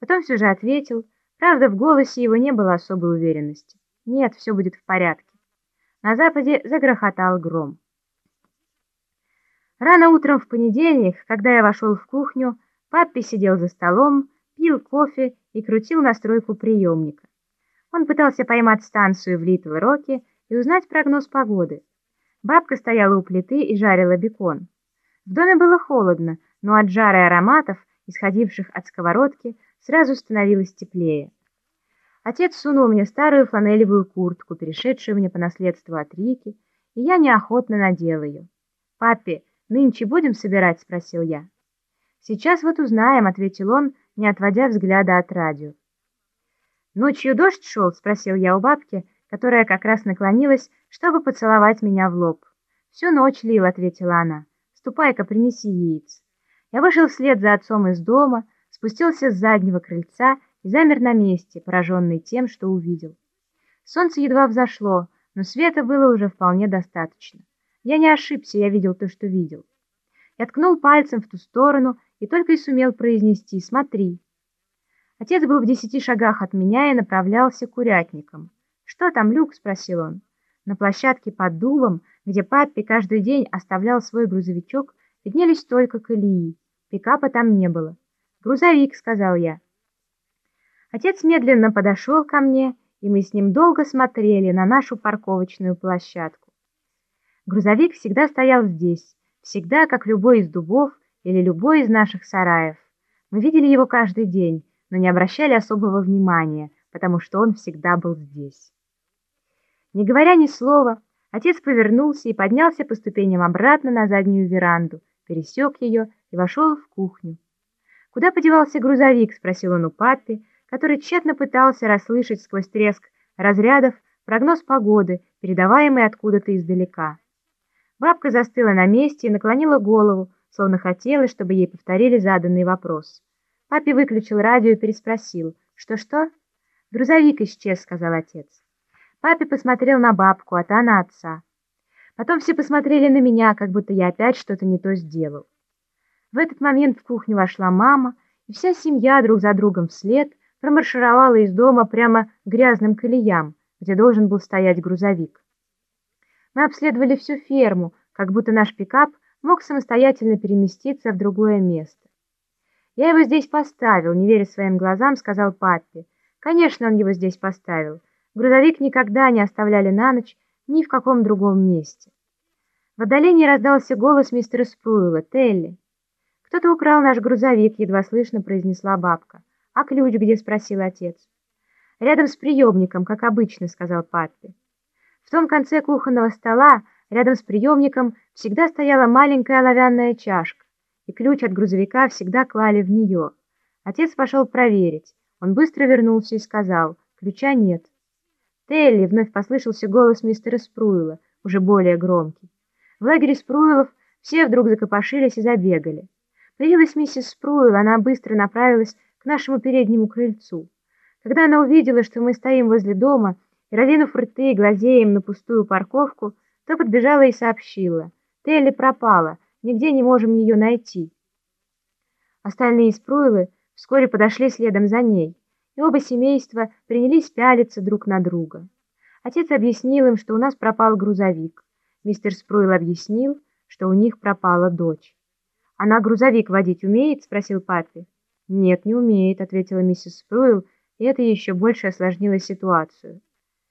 Потом все же ответил, правда, в голосе его не было особой уверенности. Нет, все будет в порядке. На западе загрохотал гром. Рано утром в понедельник, когда я вошел в кухню, паппи сидел за столом, пил кофе и крутил настройку приемника. Он пытался поймать станцию в Литл-Роке и узнать прогноз погоды. Бабка стояла у плиты и жарила бекон. В доме было холодно, но от жара и ароматов, исходивших от сковородки, сразу становилось теплее. Отец сунул мне старую фланелевую куртку, перешедшую мне по наследству от Рики, и я неохотно надел ее. «Папе, нынче будем собирать?» — спросил я. «Сейчас вот узнаем», — ответил он, не отводя взгляда от радио. «Ночью дождь шел?» — спросил я у бабки, которая как раз наклонилась, чтобы поцеловать меня в лоб. «Всю ночь лил», — ответила она. «Ступай-ка, принеси яиц». Я вышел вслед за отцом из дома, спустился с заднего крыльца и замер на месте, пораженный тем, что увидел. Солнце едва взошло, но света было уже вполне достаточно. Я не ошибся, я видел то, что видел. Я ткнул пальцем в ту сторону и только и сумел произнести «Смотри». Отец был в десяти шагах от меня и направлялся к курятникам. «Что там, Люк?» — спросил он. На площадке под дубом, где папе каждый день оставлял свой грузовичок, виднелись только колеи. Пикапа там не было. «Грузовик», — сказал я. Отец медленно подошел ко мне, и мы с ним долго смотрели на нашу парковочную площадку. Грузовик всегда стоял здесь, всегда, как любой из дубов или любой из наших сараев. Мы видели его каждый день, но не обращали особого внимания, потому что он всегда был здесь. Не говоря ни слова, отец повернулся и поднялся по ступеням обратно на заднюю веранду, пересек ее и вошел в кухню. «Куда подевался грузовик?» — спросил он у папы, который тщетно пытался расслышать сквозь треск разрядов прогноз погоды, передаваемый откуда-то издалека. Бабка застыла на месте и наклонила голову, словно хотела, чтобы ей повторили заданный вопрос. Папе выключил радио и переспросил. «Что-что?» «Грузовик исчез», — сказал отец. Папе посмотрел на бабку, а та на отца. Потом все посмотрели на меня, как будто я опять что-то не то сделал. В этот момент в кухню вошла мама, и вся семья друг за другом вслед — промаршировала из дома прямо к грязным колеям, где должен был стоять грузовик. Мы обследовали всю ферму, как будто наш пикап мог самостоятельно переместиться в другое место. «Я его здесь поставил», — не веря своим глазам, сказал папе. «Конечно, он его здесь поставил. Грузовик никогда не оставляли на ночь ни в каком другом месте». В отдалении раздался голос мистера Спруила, Телли. «Кто-то украл наш грузовик», — едва слышно произнесла бабка. «А ключ где?» — спросил отец. «Рядом с приемником, как обычно», — сказал папе. В том конце кухонного стола, рядом с приемником, всегда стояла маленькая оловянная чашка, и ключ от грузовика всегда клали в нее. Отец пошел проверить. Он быстро вернулся и сказал, ключа нет. «Телли!» — вновь послышался голос мистера Спруила, уже более громкий. В лагере Спруилов все вдруг закопошились и забегали. Появилась миссис Спруил, она быстро направилась нашему переднему крыльцу. Когда она увидела, что мы стоим возле дома и, разинув рты, глазеем на пустую парковку, то подбежала и сообщила. Телли пропала, нигде не можем ее найти. Остальные спруилы вскоре подошли следом за ней, и оба семейства принялись пялиться друг на друга. Отец объяснил им, что у нас пропал грузовик. Мистер Спруил объяснил, что у них пропала дочь. «Она грузовик водить умеет?» — спросил папе. «Нет, не умеет», — ответила миссис Спруил, и это еще больше осложнило ситуацию.